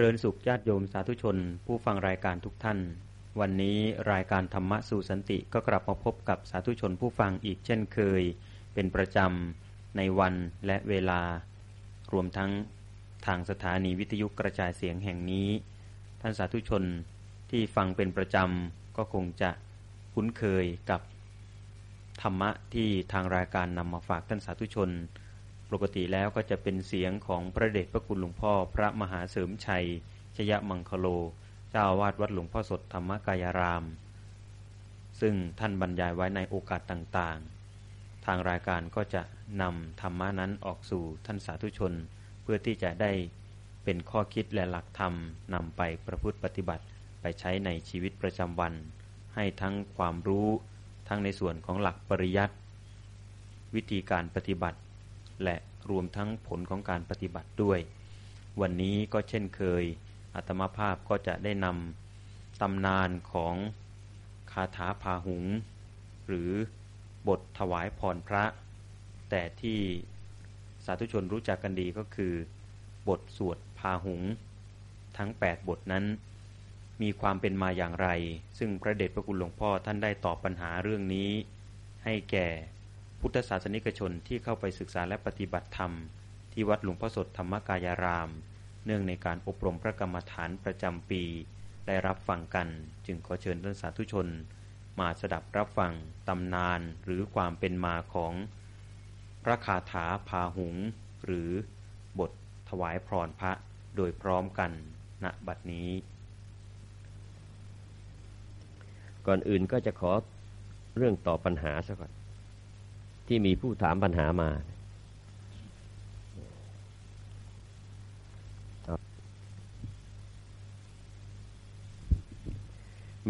ริญสุขญาติโยมสาธุชน ผู้ฟังรายการทุกท่าน วันนี้รายการธรรมะสู่สันติก็กลับมาพบกับสาธุชนผู้ฟังอีกเช่นเคย เป็นประจำในวันและเวลา รวมทั้งทางสถานีวิทยุกระจายเสียงแห่งนี้ ท่านสาธุชนที่ฟังเป็นประจำก็คงจะคุ้นเคยกับธรรมะที่ทางรายการนำมาฝากท่านสาธุชน ปกติแล้วก็จะเป็นเสียงของพระเดชพระคุณหลวงพ่อพระมหาเสริมชัย ชยมังคโล เจ้าวาดวัดหลวงพ่อสดธรรมกายราม ซึ่งท่านบรรยายไว้ในโอกาสต่างๆ ทางรายการก็จะนำธรรมะนั้นออกสู่ท่านสาธุชน เพื่อที่จะได้เป็นข้อคิดและหลักธรรมนำไปประพฤติปฏิบัติไปใช้ในชีวิตประจำวัน ให้ทั้งความรู้ทั้งในส่วนของหลักปริยัติวิธีการปฏิบัติ และรวมทั้งผลของการปฏิบัติด้วย วันนี้ก็เช่นเคยอัตมาภาพก็จะได้นำตำนานของคาถาพาหุง หรือบทถวายพรพระ แต่ที่สาธุชนรู้จักกันดีก็คือ บทสวดพาหุง ทั้ง 8 บทนั้น มีความเป็นมาอย่างไร ซึ่งพระเดชพระคุณหลวงพ่อท่านได้ตอบปัญหาเรื่องนี้ ให้แก่ พุทธศาสนิกชนที่เข้าไปศึกษาและปฏิบัติธรรม ที่วัดหลวงพ่อสดธรรมกายาราม เนื่องในการอบรมพระกรรมฐานประจำปี ได้รับฟังกัน จึงขอเชิญท่านสาธุชน มาสดับรับฟังตำนานหรือความเป็นมาของ พระคาถาพาหุง หรือบทถวายพรพระโดยพร้อมกันณบัดนี้ ก่อนอื่นก็จะขอเรื่องต่อปัญหาซะก่อน ที่มีผู้ถามปัญหามา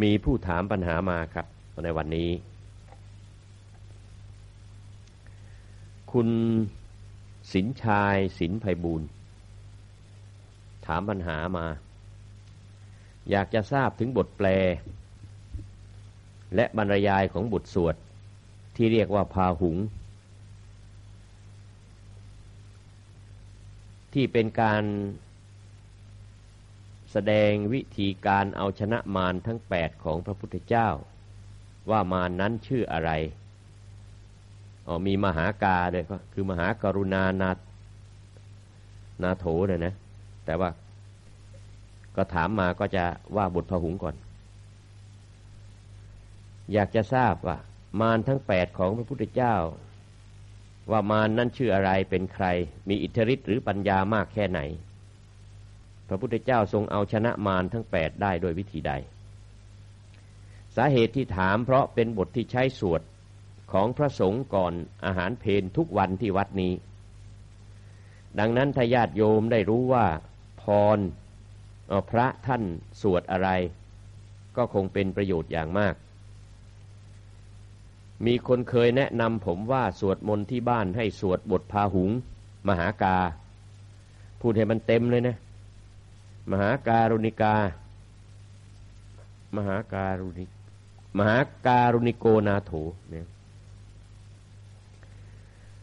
มีผู้ถามปัญหามาครับ ในวันนี้ คุณสินชายสินไพบูลถามปัญหามา อยากจะทราบถึงบทแปล และบรรยายของบทสวด ที่เรียกว่าพาหุง ที่เป็นการแสดงวิธีการเอาชนะมารทั้งแปดของพระพุทธเจ้า ว่ามารนั้นชื่ออะไรอ๋อมีมหากาเลยก็คือมหากรุณานานาโถเนี่ยนะ แต่ว่าก็ถามมาก็จะว่าบทพหุงก่อน อยากจะทราบว่า มารทั้งแปดของพระพุทธเจ้า ว่ามารนั้นชื่ออะไรเป็นใคร มีอิทธิฤทธิ์หรือปัญญามากแค่ไหน พระพุทธเจ้าทรงเอาชนะมารทั้งแปดได้โดยวิธีใด สาเหตุที่ถามเพราะเป็นบทที่ใช้สวดของพระสงฆ์ก่อนอาหารเพนทุกวันที่วัดนี้ ดังนั้นทายาทโยมได้รู้ว่าพรพระท่านสวดอะไร ก็คงเป็นประโยชน์อย่างมาก มีคนเคยแนะนำผมว่าสวดมนต์ที่บ้านให้สวดบทพาหุง มหากา พูดให้มันเต็มเลยนะ มหาการุณิกา มหาการุณิมหาการุณิโกนาโถเนี่ย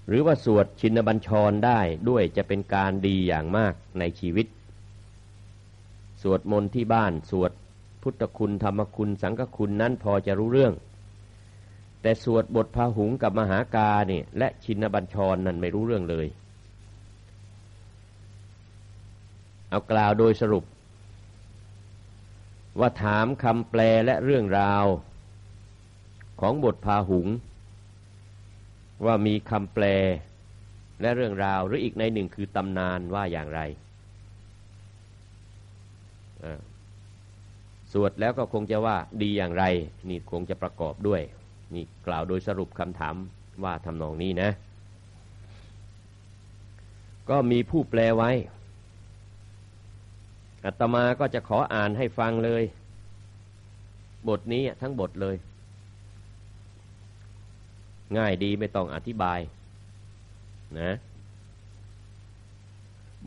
หรือว่าสวดชินบัญชรได้ด้วยจะเป็นการดีอย่างมากในชีวิต สวดมนต์ที่บ้านสวดพุทธคุณธรรมคุณสังฆคุณนั้นพอจะรู้เรื่อง แต่สวดบทพาหุงกับมหากาเนี่ยและชินบัญชรนั่นไม่รู้เรื่องเลย เอากล่าวโดยสรุป ว่าถามคำแปลและเรื่องราวของบทพาหุง ว่ามีคำแปลและเรื่องราวหรืออีกในหนึ่งคือตำนานว่าอย่างไรสวดแล้วก็คงจะว่าดีอย่างไร นี่คงจะประกอบด้วย นี่กล่าวโดยสรุปคำถามว่าทำนองนี้นะ ก็มีผู้แปลไว้อัตมาก็จะขออ่านให้ฟังเลย บทนี้ทั้งบทเลย ง่ายดีไม่ต้องอธิบาย นะ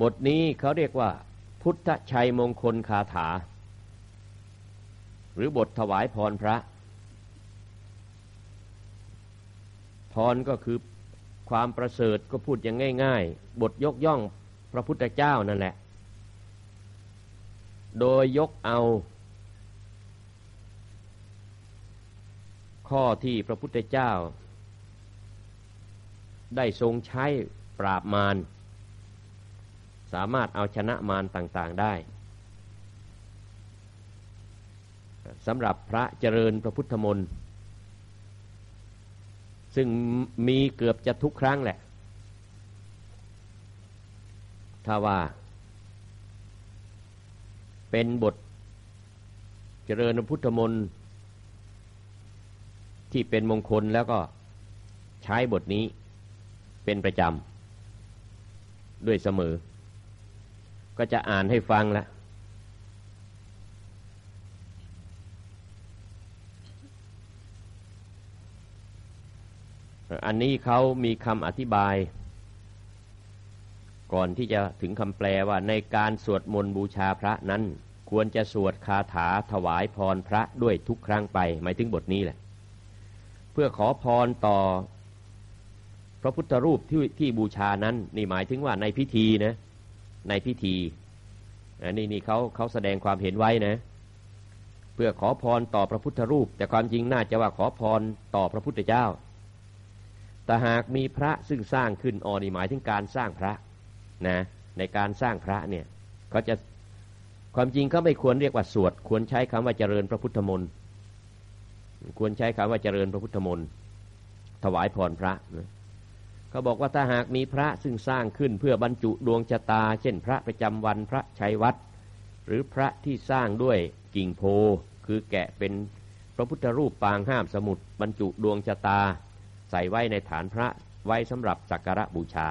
บทนี้เขาเรียกว่า พุทธชัยมงคลคาถา หรือบทถวายพรพระ พรก็คือความประเสริฐก็พูดอย่างง่าย ๆ บทยกย่องพระพุทธเจ้านั่นแหละ โดยยกเอา ข้อที่พระพุทธเจ้า ได้ทรงใช้ปราบมารสามารถเอาชนะมารต่างๆได้สำหรับพระเจริญพระพุทธมนต์ ซึ่งมีเกือบจะทุกครั้งแหละ ถ้าว่า เป็นบทเจริญพุทธมนต์ที่เป็นมงคลแล้วก็ใช้บทนี้เป็นประจำ ด้วยเสมอ ก็จะอ่านให้ฟังแล้ว อันนี้เขามีคำอธิบาย ก่อนที่จะถึงคำแปลว่าในการสวดมนต์บูชาพระนั้น ควรจะสวดคาถาถวายพรพระด้วยทุกครั้งไป หมายถึงบทนี้แหละ เพื่อขอพรต่อพระพุทธรูปที่ที่บูชานั้นนี่หมายถึงว่าในพิธีนะ ในพิธีอันนี้นี่เขาเขาแสดงความเห็นไว้นะ เพื่อขอพรต่อพระพุทธรูป แต่ความจริงน่าจะว่าขอพรต่อพระพุทธเจ้า แต่หากมีพระซึ่งสร้างขึ้นออนี่หมายถึงการสร้างพระนะในการสร้างพระเนี่ยเขาจะความจริงเขาไม่ควรเรียกว่าสวด ควรใช้คำว่าเจริญพระพุทธมนต์ควรใช้คำว่าเจริญพระพุทธมนต์ถวายพรพระนะเขาบอกว่าถ้าหากมีพระซึ่งสร้างขึ้นเพื่อบรรจุดวงชะตา เช่น พระประจำวันพระชัยวัดหรือพระที่สร้างด้วยกิ่งโพคือแกะเป็นพระพุทธรูปปางห้ามสมุดบรรจุดวงชะตา ใส่ไว้ในฐานพระไว้สำหรับสักการะบูชา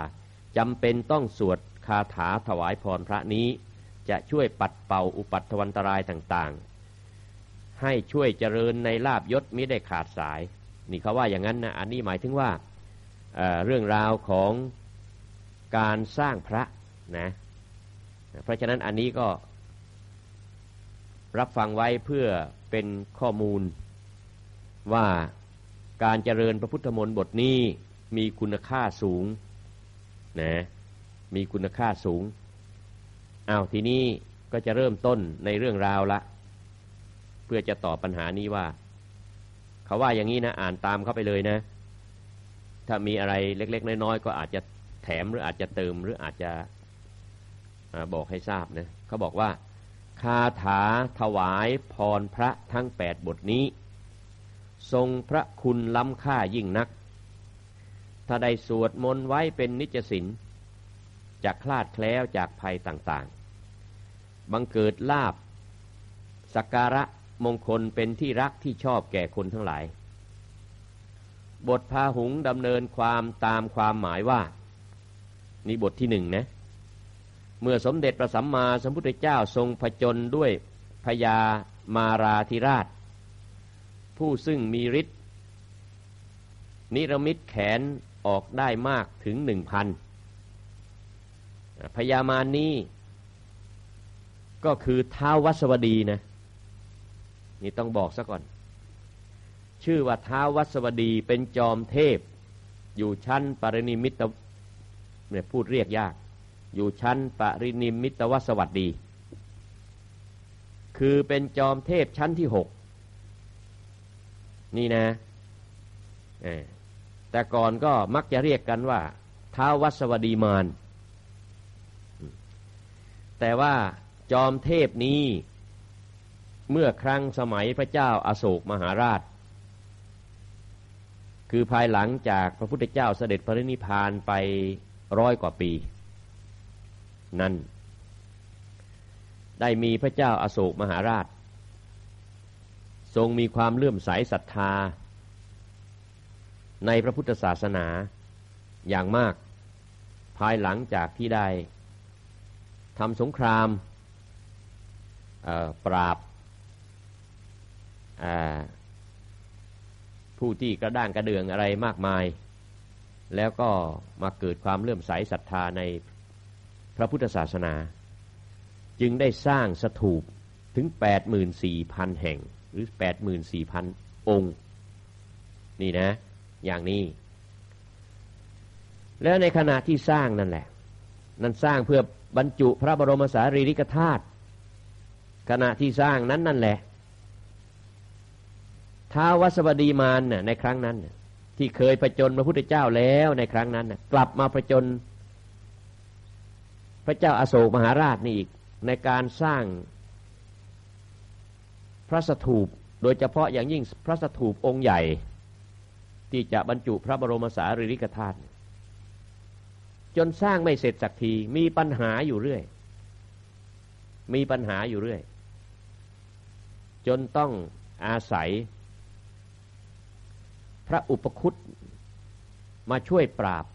จำเป็นต้องสวดคาถาถวายพรพระนี้ จะช่วยปัดเป่าอุปัตวันตรายต่างๆ ให้ช่วยเจริญในลาบยศมิได้ขาดสาย นี่เขาว่าอย่างนั้นนะอันนี้หมายถึงว่าเเรื่องราวของการสร้างพระนะเพราะฉะนั้นอันนี้ก็รับฟังไว้เพื่อเป็นข้อมูลว่า การเจริญพระพุทธมนต์บทนี้มีคุณค่าสูงนะมีคุณค่าสูงอ้าวทีนี้ก็จะเริ่มต้นในเรื่องราวละ เพื่อจะตอบปัญหานี้ว่า เขาว่าอย่างนี้นะ อ่านตามเข้าไปเลยนะ ถ้ามีอะไรเล็ก ๆ น้อยๆก็อาจจะแถมหรืออาจจะเติมหรืออาจจะบอกให้ทราบนะเขาบอกว่าคาถาถวายพรพระทั้งแปดบทนี้ ทรงพระคุณล้ำค่ายิ่งนัก ถ้าได้สวดมนต์ไว้เป็นนิจสินจะคลาดแคล้วจากภัยต่างๆ บังเกิดลาบสักการะมงคลเป็นที่รักที่ชอบแก่คนทั้งหลาย บทพาหุงดำเนินความตามความหมายว่า นี่บทที่หนึ่งนะ เมื่อสมเด็จพระสัมมาสัมพุทธเจ้าทรงผจญด้วยพญามาราธิราช ผู้ซึ่งมีฤทธิ์นิรมิตแขนออกได้มากถึงหนึ่งพันพญามารนี้ก็คือท้าววัสวดีนะ นี่ต้องบอกซะก่อน ชื่อว่าท้าววัสวดีเป็นจอมเทพ อยู่ชั้นปรินิมิตเนี่ยพูดเรียกยาก อยู่ชั้นปรินิมิตวสวัสดี คือเป็นจอมเทพชั้นที่หก นี่นะแต่ก่อนก็มักจะเรียกกันว่าท้าววัสวดีมานแต่ว่าจอมเทพนี้เมื่อครั้งสมัยพระเจ้าอาโศกมหาราช คือภายหลังจากพระพุทธเจ้าเสด็จพระนิพพานไปร้อยกว่าปี นั้น ได้มีพระเจ้าอาโศกมหาราช ทรงมีความเลื่อมใสศรัทธา ในพระพุทธศาสนาอย่างมาก ภายหลังจากที่ได้ทำสงครามปราบผู้ที่กระด้างกระเดืองอะไรมากมาย แล้วก็มาเกิดความเลื่อมใสศรัทธาในพระพุทธศาสนา จึงได้สร้างสถูปถึง 84,000 แห่ง หรือแปดหมื่นสี่พันองค์ นี่นะ อย่างนี้ แล้วในขณะที่สร้างนั่นแหละ นั่นสร้างเพื่อบรรจุพระบรมสารีริกธาตุขณะที่สร้างนั้นนั่นแหละท้าวัสวดีมานน่ะในครั้งนั้นที่เคยประจนพระพุทธเจ้าแล้วในครั้งนั้นกลับมาประจน พระเจ้าอาโศกมหาราชนี่อีกในการสร้าง พระสถูปโดยเฉพาะอย่างยิ่งพระสถูปองค์ใหญ่ ที่จะบรรจุพระบรมสารีริกธาตุจนสร้างไม่เสร็จสักทีมีปัญหาอยู่เรื่อย มีปัญหาอยู่เรื่อย จนต้องอาศัย พระอุปคุตมาช่วยปราบ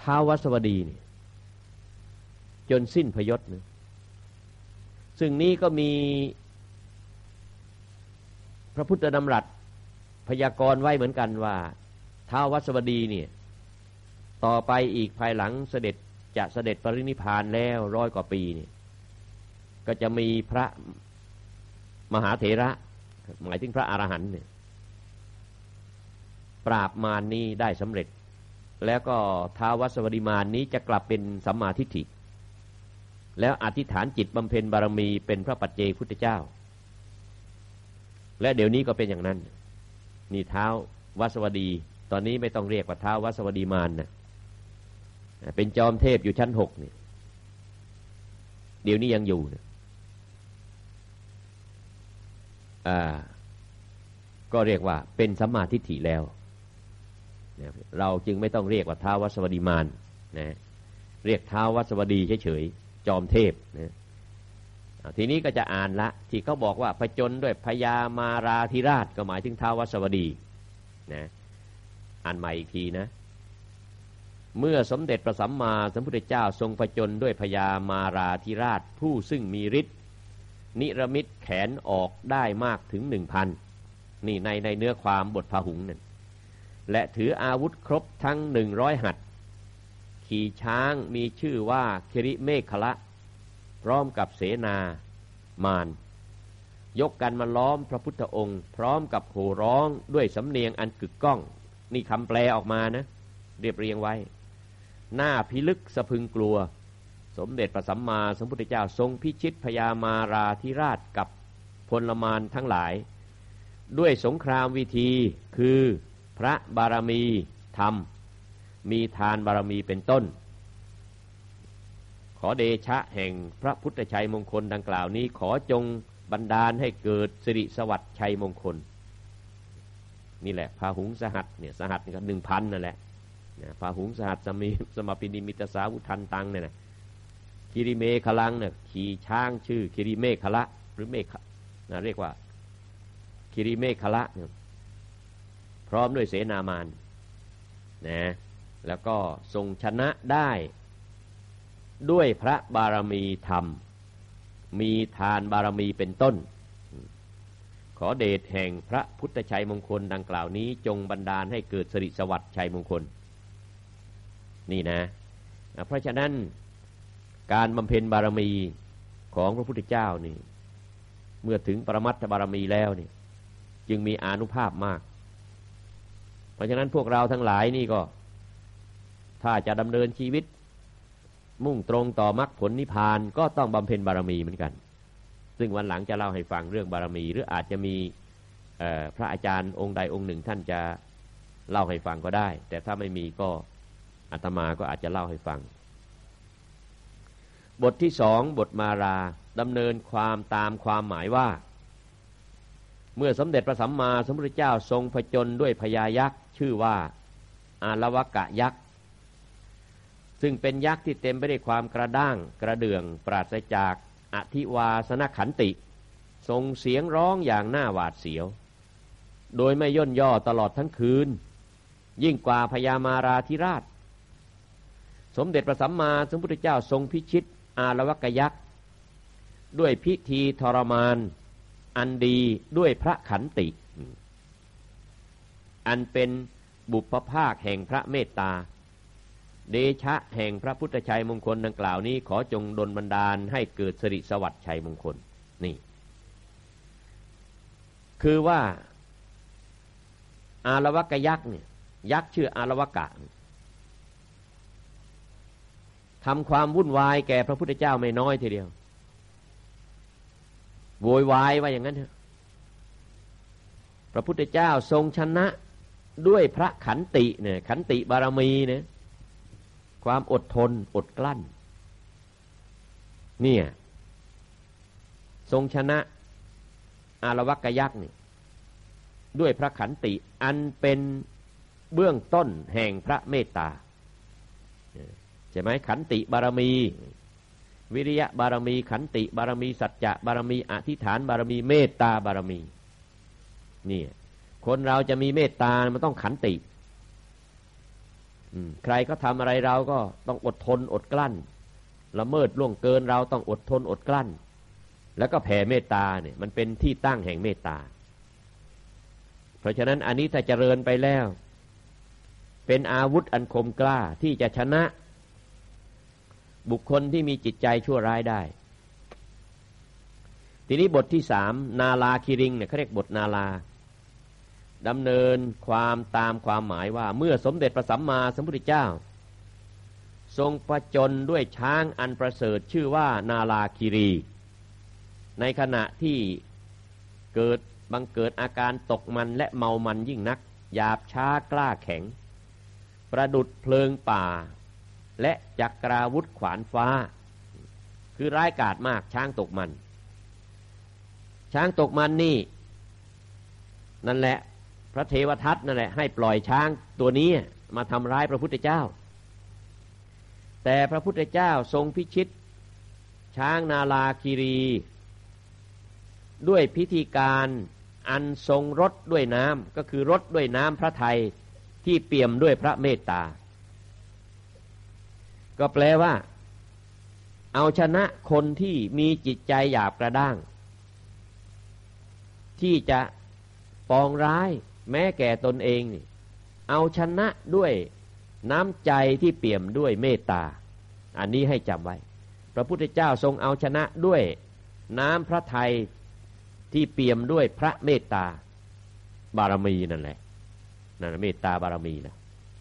ท้าวสวดีนี่จนสิ้นพยศนะซึ่งนี้ก็มี พระพุทธดำรัสพยากรณ์ไว้เหมือนกันว่าท้าววัสวดีเนี่ยต่อไปอีกภายหลังเสด็จจะเสด็จปรินิพานแล้วร้อยกว่าปีเนี่ยก็จะมีพระมหาเถระ หมายถึงพระอรหันต์เนี่ยปราบมารนี้ได้สำเร็จ แล้วก็ท้าววัสวดีมารนี้จะกลับเป็นสัมมาทิฏฐิ แล้วอธิษฐานจิตบำเพ็ญบารมีเป็นพระปัจเจกพุทธเจ้า และเดี๋ยวนี้ก็เป็นอย่างนั้น นี่เท้าวัสวดี ตอนนี้ไม่ต้องเรียกว่าเท้าวัสวดีมารนนะเป็นจอมเทพอยู่ชั้นหกนี่เดี๋ยวนี้ยังอยู่นะอ่า ก็เรียกว่าเป็นสัมมาทิฏฐิแล้วเราจึงไม่ต้องเรียกว่าท้าวัสวดีมานนะเรียกท้าวัสวดีเฉยๆจอมเทพนะ ทีนี้ก็จะอ่านละ ที่เขาบอกว่าผจญด้วยพญามาราธิราชก็หมายถึงท้าวัสวดีนะอ่านใหม่อีกทีนะ เมื่อสมเด็จพระสัมมาสัมพุทธเจ้าทรงประจนด้วยพญามาราธิราชผู้ซึ่งมีฤทธิ์นิรมิตแขนออกได้มากถึงหนึ่งพันนี่ในในเนื้อความบทพาหุงนั่นและถืออาวุธครบทั้งหนึ่งร้อยหัด ขี่ช้างมีชื่อว่าคิริเมฆละ พร้อมกับเสนามานยกกันมาล้อมพระพุทธองค์ พร้อมกับโห่ร้องด้วยสำเนียงอันกึกก้อง นี่คำแปลออกมานะ เรียบเรียงไว้ หน้าพิลึกสะพึงกลัว สมเด็จพระสัมมาสัมพุทธเจ้าทรงพิชิตพญามาราธิราชกับพลมานทั้งหลาย ด้วยสงครามวิธีคือพระบารมีธรรม มีทานบารมีเป็นต้น ขอเดชะแห่งพระพุทธชัยมงคลดังกล่าวนี้ขอจงบันดาลให้เกิดสิริสวัสดิ์ชัยมงคล นี่แหละพาหุงสหัสเนี่ยสหัสก็หนึ่งพันนั่นแหละนะพาหุงสหัสสมีสมปินิมิตสาวุทันตังเนี่ยนะคิริเมฆลังเนี่ยขี่ช้างชื่อคิริเมฆละ หรือเมฆนะเรียกว่าคิริเมฆละเนี่ยพร้อมด้วยเสนามานนะแล้วก็ทรงชนะได้ ด้วยพระบารมีธรรม มีทานบารมีเป็นต้น ขอเดชแห่งพระพุทธชัยมงคลดังกล่าวนี้จงบันดาลให้เกิดสิริสวัสดิ์ชัยมงคล นี่นะ เพราะฉะนั้นการบำเพ็ญบารมีของพระพุทธเจ้านี่ เมื่อถึงปรมัตถบารมีแล้วนี่จึงมีอนุภาพมาก เพราะฉะนั้นพวกเราทั้งหลายนี่ก็ ถ้าจะดำเนินชีวิต มุ่งตรงต่อมรรคผลนิพพานก็ต้องบำเพ็ญบารมีเหมือนกัน ซึ่งวันหลังจะเล่าให้ฟังเรื่องบารมี หรืออาจจะมีพระอาจารย์องค์ใดองค์หนึ่งท่านจะเล่าให้ฟังก็ได้ แต่ถ้าไม่มีก็อาตมาก็อาจจะเล่าให้ฟัง บทที่สองบทมาราดำเนินความตามความหมายว่า เมื่อสมเด็จพระสัมมาสัมพุทธเจ้าทรงผจญด้วยพญายักษ์ ชื่อว่าอาลวกะยักษ์ ซึ่งเป็นยักษ์ที่เต็มไปด้วยความกระด้างกระเดื่องปราศจากอธิวาสนขันติทรงเสียงร้องอย่างน่าหวาดเสียว โดยไม่ย่นย่อตลอดทั้งคืน ยิ่งกว่าพญามาราธิราช สมเด็จพระสัมมาสัมพุทธเจ้าทรงพิชิตอารวกยักษ์ ด้วยพิธีทรมาน อันดีด้วยพระขันติ อันเป็นบุพภาคแห่งพระเมตตา เดชะแห่งพระพุทธชัยมงคลดังกล่าวนี้ขอจงดลบันดาลให้เกิดสิริสวัสดิ์ชัยมงคลนี่ คือว่าอารวกยักษ์เนี่ย ยักษ์ชื่ออารวกะทำความวุ่นวายแก่พระพุทธเจ้าไม่น้อยทีเดียวโวยวายว่าอย่างนั้นเถอะพระพุทธเจ้าทรงชนะด้วยพระขันติเนี่ยขันติบารมีเนี่ย ความอดทนอดกลั้น เนี่ย ทรงชนะอารวักยักษ์นี่ด้วยพระขันติอันเป็นเบื้องต้นแห่งพระเมตตาใช่ไหมขันติบารมี วิริยะบารมี ขันติบารมี สัจจะบารมี อธิษฐานบารมี เมตตาบารมีนี่คนเราจะมีเมตตา มันต้องขันติ ใครก็ทำอะไรเราก็ต้องอดทนอดกลั้นละเมิดล่วงเกินเราต้องอดทนอดกลั้น แล้วก็แผ่เมตตาเนี่ยมันเป็นที่ตั้งแห่งเมตตา เพราะฉะนั้นอันนี้ถ้าเจริญไปแล้ว เป็นอาวุธอันคมกล้าที่จะชนะ บุคคลที่มีจิตใจชั่วร้ายได้ ทีนี้บทที่สามนาลาคิริงเนี่ยเขาเรียกบทนาลา ดำเนินความตามความหมายว่าเมื่อสมเด็จพระสัมมาสัมพุทธเจ้า ทรงประจนด้วยช้างอันประเสริฐชื่อว่านาลาคิรี ในขณะที่เกิดบังเกิดอาการตกมันและเมามันยิ่งนักหยาบช้ากล้าแข็ง ประดุดเพลิงป่า และจักราวุธขวานฟ้า คือร้ายกาจมากช้างตกมัน ช้างตกมันนี่ นั่นแหละ พระเทวทัตนั่นแหละให้ปล่อยช้างตัวนี้มาทำร้ายพระพุทธเจ้า แต่พระพุทธเจ้าทรงพิชิต ช้างนาลาคีรี ด้วยพิธีการอันทรงรถด้วยน้ำก็คือรถด้วยน้ำพระไทยที่เปี่ยมด้วยพระเมตตา ก็แปลว่า เอาชนะคนที่มีจิตใจหยาบกระด้าง ที่จะปองร้าย แม้แก่ตนเองนี่เอาชนะด้วยน้ำใจที่เปี่ยมด้วยเมตตา อันนี้ให้จำไว้ พระพุทธเจ้าทรงเอาชนะด้วยน้ำพระทัยที่เปี่ยมด้วยพระเมตตาบารมีนั่นแหละนั่นเมตตาบารมีนะ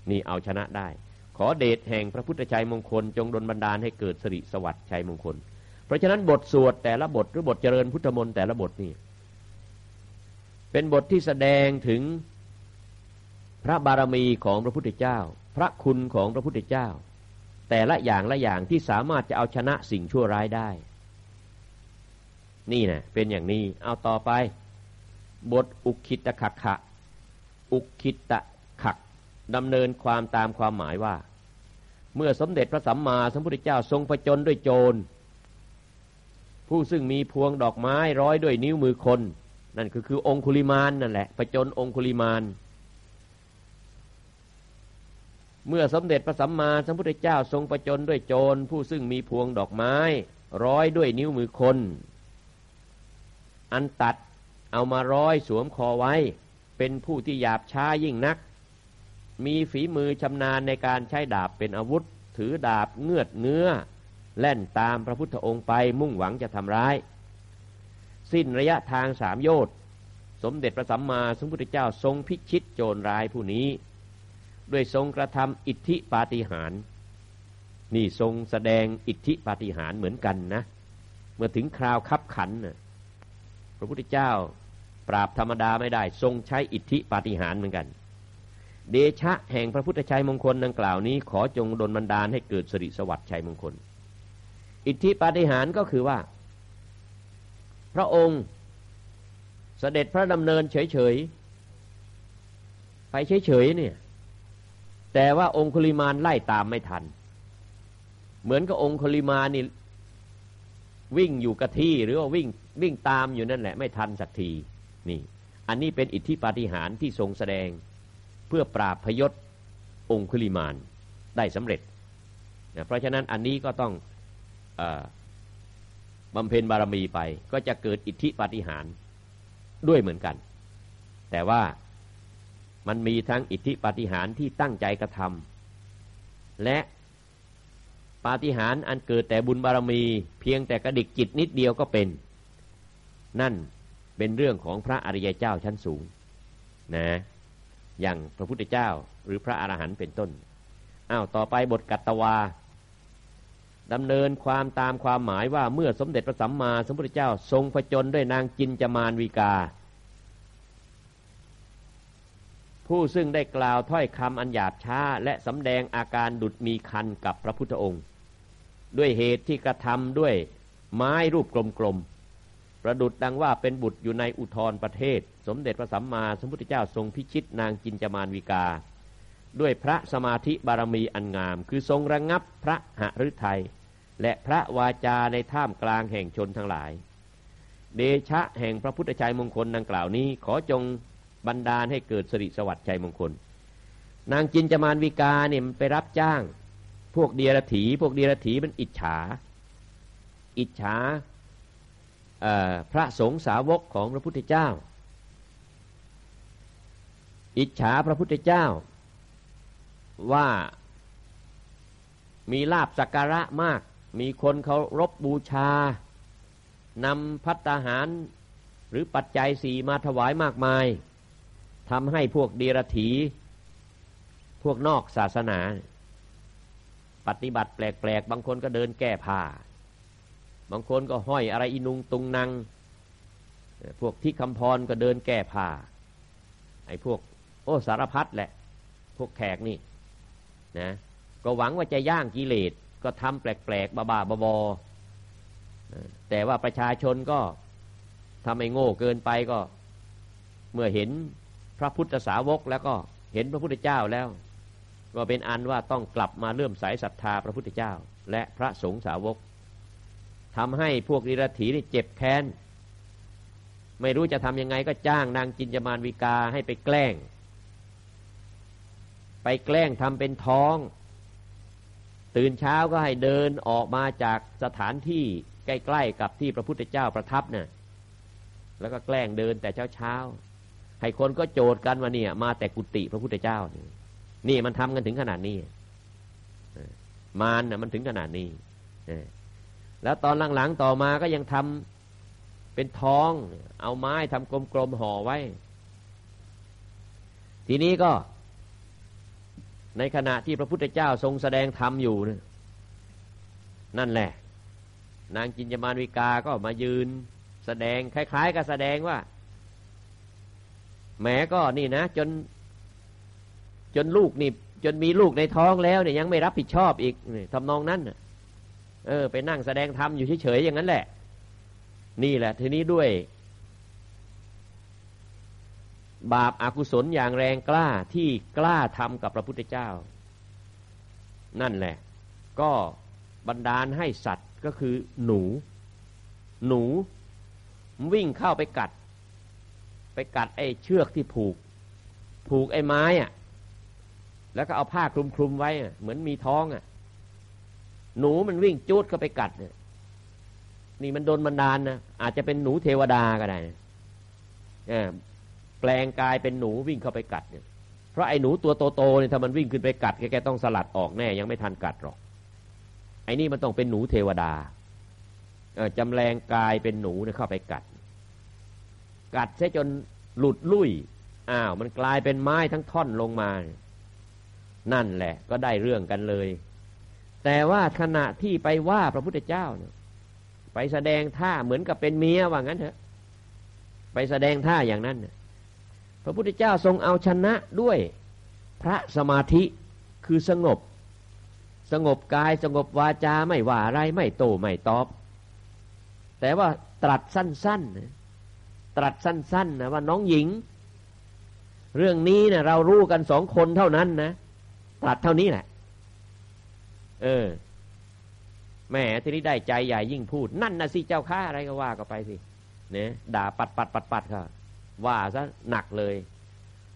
นี่เอาชนะได้ ขอเดชแห่งพระพุทธชัยมงคล จงดลบันดาลให้เกิดสิริสวัสดิ์ชัยมงคล เพราะฉะนั้นบทสวดแต่ละบทหรือบทเจริญพุทธมนต์แต่ละบทนี่ เป็นบทที่แสดงถึงพระบารมีของพระพุทธเจ้า พระคุณของพระพุทธเจ้า แต่ละอย่างละอย่างที่สามารถจะเอาชนะสิ่งชั่วร้ายได้ นี่นะเป็นอย่างนี้เอาต่อไป บทอุคิตขะขะ อุคิตะขักดำเนินความตามความหมายว่า เมื่อสมเด็จพระสัมมาสัมพุทธเจ้าทรงประจนด้วยโจร ผู้ซึ่งมีพวงดอกไม้ร้อยด้วยนิ้วมือคน นั่นคือคือองคุลิมานนั่นแหละประจนองคุลิมาน เมื่อสมเด็จพระสัมมาสัมพุทธเจ้าทรงประจนด้วยโจรผู้ซึ่งมีพวงดอกไม้ ร้อยด้วยนิ้วมือคน อันตัดเอามาร้อยสวมคอไว้ เป็นผู้ที่หยาบช้ายิ่งนัก มีฝีมือชำนาญในการใช้ดาบเป็นอาวุธ ถือดาบเงือดเนื้อ แล่นตามพระพุทธองค์ไปมุ่งหวังจะทำร้าย สิ้นระยะทางสามโยชน์สมเด็จพระสัมมาสัมพุทธเจ้าทรงพิชิตโจรร้ายผู้นี้ ด้วยทรงกระทำอิทธิปาฏิหาริย์นี่ทรงแสดงอิทธิปาฏิหาริย์เหมือนกันนะ เมื่อถึงคราวคับขันนะพระพุทธเจ้าปราบธรรมดาไม่ได้ ทรงใช้อิทธิปาฏิหาริย์เหมือนกัน เดชะแห่งพระพุทธชัยมงคลดังกล่าวนี้ ขอจงดลบันดาลให้เกิดสิริสวัสดิ์ชัยมงคล อิทธิปาฏิหาริย์ก็คือว่า พระองค์เสด็จพระดำเนินเฉยๆ ไปเฉยๆเนี่ย แต่ว่าองคุลิมานไล่ตามไม่ทัน เหมือนกับองคุลิมานี่วิ่งอยู่กับที่หรือว่าวิ่งวิ่งตามอยู่นั่นแหละ ไม่ทันสักทีนี่ อันนี้เป็นอิทธิปาฏิหาริย์ที่ทรงแสดงเพื่อปราบพยศองคุลิมานได้สำเร็จนะเพราะฉะนั้นอันนี้ก็ต้อง บำเพ็ญบารมีไปก็จะเกิดอิทธิปาฏิหาริย์ด้วยเหมือนกัน แต่ว่ามันมีทั้งอิทธิปาฏิหาริย์ที่ตั้งใจกระทำและปาฏิหาริย์อันเกิดแต่บุญบารมี เพียงแต่กระดิกจิตนิดเดียวก็เป็น นั่นเป็นเรื่องของพระอริยเจ้าชั้นสูงนะอย่างพระพุทธเจ้าหรือพระอรหันต์เป็นต้นอ้าวต่อไปบทกัตตวา ดำเนินความตามความหมายว่าเมื่อสมเด็จพระสัมมาสัมพุทธเจ้า ทรงผจญด้วยนางจินจมานวีกา ผู้ซึ่งได้กล่าวถ้อยคำอันหยาบช้า และสำแดงอาการดุดมีคันกับพระพุทธองค์ ด้วยเหตุที่กระทำด้วยไม้รูปกลมๆ ประดุดดังว่าเป็นบุตรอยู่ในอุทธรประเทศ สมเด็จพระสัมมาสัมพุทธเจ้าทรงพิชิตนางจินจมานวิกาด้วยพระสมาธิบารมีอันงาม คือทรงระงงับพระหฤทัย และพระวาจาในท่ามกลางแห่งชนทั้งหลาย เดชะแห่งพระพุทธชัยมงคลดังกล่าวนี้ ขอจงบันดาลให้เกิดสิริสวัสดิ์ชัยมงคล นางจินจมานวิกาเนี่ยมันไปรับจ้าง พวกเดียรถี พวกเดียรถีมันอิจฉา อิจฉาพระสงฆ์สาวกของพระพุทธเจ้า อิจฉาพระพุทธเจ้าว่ามีลาบสักการะมาก มีคนเคารพบบูชานำพัตตาหาร หรือปัจจัยสีมาถวายมากมายทำให้พวกเดรถี พวกนอกศาสนา ปฏิบัติแปลกๆ บางคนก็เดินแก้ผ้า บางคนก็ห้อยอะไรอินุงตุงนางพวกที่คำพรก็เดินแก้ผ้า ไอ้พวก โอ้สารพัดแหละ พวกแขกนี่นะก็หวังว่าจะย่างกิเลส ก็ทำแปลกๆบ้าๆบอๆแต่ว่าประชาชนก็ทำไมโง่เกินไปก็ เมื่อเห็นพระพุทธสาวกแล้วก็เห็นพระพุทธเจ้าแล้ว ก็เป็นอันว่าต้องกลับมาเลื่อมใสศรัทธาพระพุทธเจ้า และพระสงฆ์สาวกทำให้พวกนิรถีนี่เจ็บแค้นไม่รู้จะทำยังไงก็จ้างนางจินจมานวิกาให้ไปแกล้ง ไปแกล้งทำเป็นท้อง ตื่นเช้าก็ให้เดินออกมาจากสถานที่ใกล้ๆกับที่พระพุทธเจ้าประทับเนี่ยแล้วก็แกล้งเดินแต่เช้าๆให้คนก็โจดกันว่าเนี่ย มาแต่กุฏิพระพุทธเจ้านี่นี่มันทำกันถึงขนาดนี้มารน่ะมันถึงขนาดนี้แล้วตอนหลังๆต่อมาก็ยังทำเป็นท้อง เอาไม้ทำกลมๆห่อไว้ ทีนี้ก็ ในขณะที่พระพุทธเจ้าทรงแสดงธรรมอยู่นนั่นแหละ นางจินจมานวิกาก็มายืน แสดงคล้าย ๆกับแสดงว่าแม้ก็นี่นะ จน จนลูกนี่ จนมีลูกในท้องแล้วเนี่ยยังไม่รับผิดชอบอีกทำนองนั้นเออ ไปนั่งแสดงธรรมอยู่เฉยๆอย่างนั้นแหละ นี่แหละ ทีนี้ด้วย บาปอากุศลอย่างแรงกล้าที่กล้าทำกับพระพุทธเจ้า นั่นแหละ ก็บันดาลให้สัตว์ก็คือหนู หนูวิ่งเข้าไปกัด ไปกัดไอ้เชือกที่ผูก ผูกไอ้ไม้อะแล้วก็เอาผ้าคลุมคลุมไว้เหมือนมีท้องอะ หนูมันวิ่งจูดเข้าไปกัดเนี่ยนี่มันโดนบันดาลนะอาจจะเป็นหนูเทวดาก็ได้นะ แปลงกายเป็นหนูวิ่งเข้าไปกัดเนี่ยเพราะไอ้หนูตัวโตๆเนี่ยถ้ามันวิ่งขึ้นไปกัดแกต้องสลัดออกแน่ยังไม่ทันกัดหรอกไอ้นี่มันต้องเป็นหนูเทวดาจำแรงกายเป็นหนูเนี่ยเข้าไปกัด กัดเสียจนหลุดลุ่ยอ้าวมันกลายเป็นไม้ทั้งท่อนลงมา นั่นแหละ ก็ได้เรื่องกันเลย แต่ว่าขณะที่ไปว่าพระพุทธเจ้าเนี่ยไปแสดงท่าเหมือนกับเป็นเมียว่างั้นเถอะ ไปแสดงท่าอย่างนั้นเนี่ย พระพุทธเจ้าทรงเอาชนะด้วยพระสมาธิคือสงบ สงบกายสงบวาจาไม่ว่าอะไรไม่โตไม่ตอบ แต่ว่าตรัสสั้นๆ ตรัสสั้นๆนะว่าน้องหญิง เรื่องนี้เนะเรารู้กันสองคนเท่านั้นนะตรัสเท่านี้แหละ เออแหมที่นี้ได้ใจใหญ่ยิ่งพูด นั่นนะสิเจ้าข้าอะไรก็ว่าก็ไปสิเนี่ยด่าปัดปัดปัดปัดค่ะ ว่าซะหนักเลย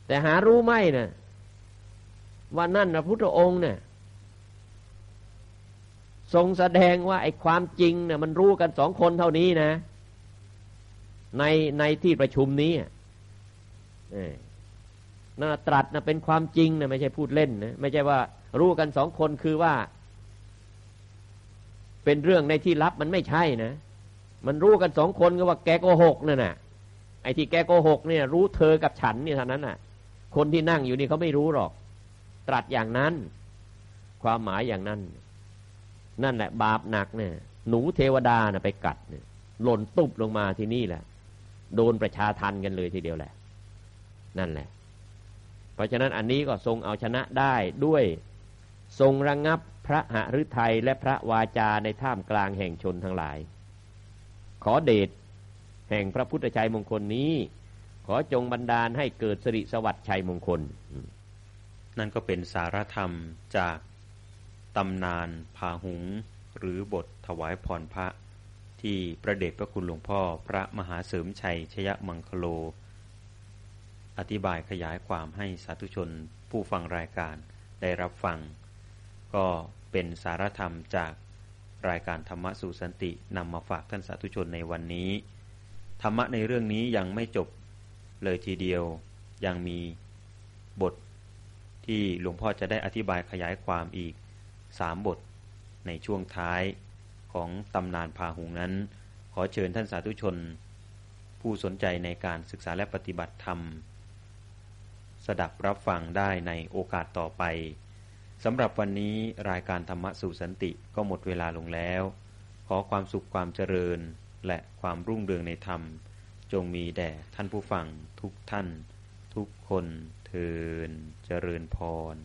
แต่หารู้ไหมนะว่านั่นพระพุทธองค์เนี่ยทรงแสดงว่าไอ้ความจริงเนี่ยมันรู้กันสองคนเท่านี้นะ ในในที่ประชุมนี้น่าตรัสนะเป็นความจริงนะไม่ใช่พูดเล่นนะไม่ใช่ว่ารู้กันสองคนคือว่า เป็นเรื่องในที่ลับมันไม่ใช่นะ มันรู้กันสองคนก็ว่าแกโกหกนั่นน่ะ ไอ้ที่แกโกหกเนี่ย รู้เธอกับฉันเนี่ยเท่านั้นน่ะ คนที่นั่งอยู่นี่เขาไม่รู้หรอก ตรัสอย่างนั้น ความหมายอย่างนั้น นั่นแหละ บาปหนักเนี่ย หนูเทวดาน่ะไปกัดเนี่ยหล่นตุบลงมาที่นี่แหละ โดนประชาทันกันเลยทีเดียวแหละ นั่นแหละ เพราะฉะนั้นอันนี้ก็ทรงเอาชนะได้ด้วยทรงระงงับพระหฤทัยและพระวาจาในท่ามกลางแห่งชนทั้งหลาย ขอเดช แห่งพระพุทธชัยมงคลนี้ ขอจงบันดาลให้เกิดสิริสวัสดิ์ชัยมงคล นั่นก็เป็นสารธรรมจากตำนานพาหุง หรือบทถวายพรพระ ที่พระเดชพระคุณหลวงพ่อพระมหาเสริมชัยชยมังคโล อธิบายขยายความให้สาธุชนผู้ฟังรายการได้รับฟัง ก็เป็นสารธรรมจากรายการธรรมะสู่สันตินำมาฝากท่านสาธุชนในวันนี้ ธรรมะในเรื่องนี้ยังไม่จบเลยทีเดียว ยังมีบทที่หลวงพ่อจะได้อธิบายขยายความอีกสามบทในช่วงท้ายของตำนานพาหุงนั้น ขอเชิญท่านสาธุชน ผู้สนใจในการศึกษาและปฏิบัติธรรม สดับรับฟังได้ในโอกาสต่อไปสำหรับวันนี้รายการธรรมะสู่สันติก็หมดเวลาลงแล้ว ขอความสุขความเจริญ และความรุ่งเรืองในธรรม จงมีแด่ท่านผู้ฟังทุกท่าน ทุกคนเทินเจริญพร